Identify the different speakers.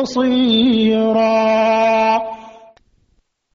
Speaker 1: بصيراً.